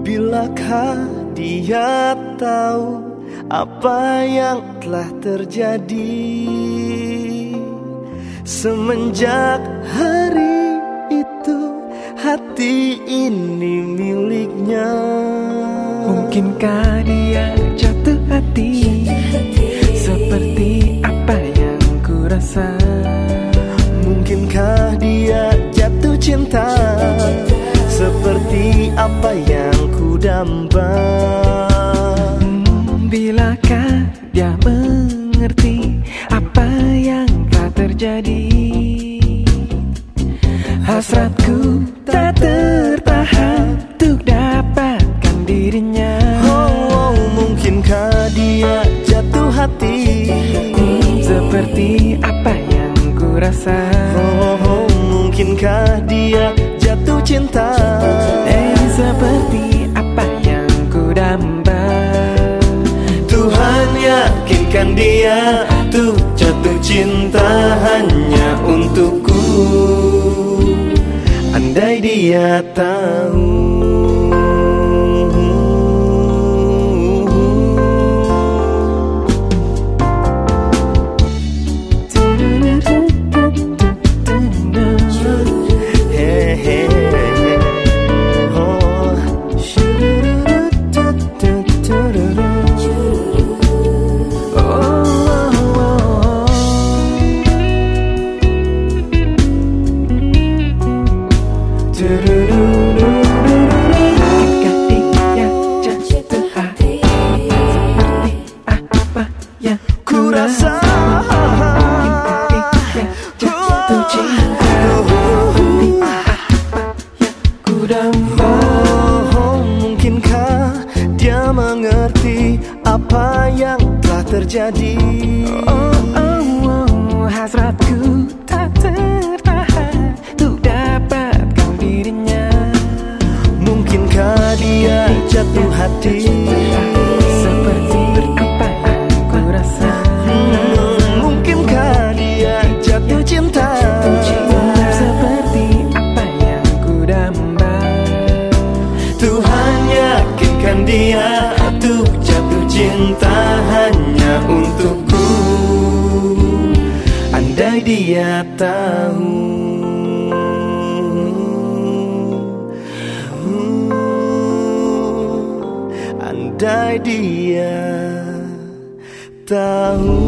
Bilakah dia tahu apa yang telah terjadi? Semenjak hari itu hati ini miliknya. Mungkinkah dia jatuh hati? Seperti apa yang ku rasa Mungkinkah dia jatuh cinta damba hmm, Bilakah dia mengerti Apa yang telah terjadi? Hasratku tak tertahan Untuk dapatkan dirinya. Oh, oh mungkinkah dia jatuh hati? Hmm, Seperti apa yang ku rasa Oh, oh mungkinkah dia dia Tuh jatuh cinta hanya untukku. Andai dia tahu rasa. Oh, mungkinkah dia mengerti apa yang telah terjadi? Oh, oh, oh, hasratku tak tertahan Untuk dapatkan dirinya. Mungkinkah dia jatuh hati yakinkan dia Tuh jatuh cinta hanya untukku. Andai dia tahu. Andai dia tahu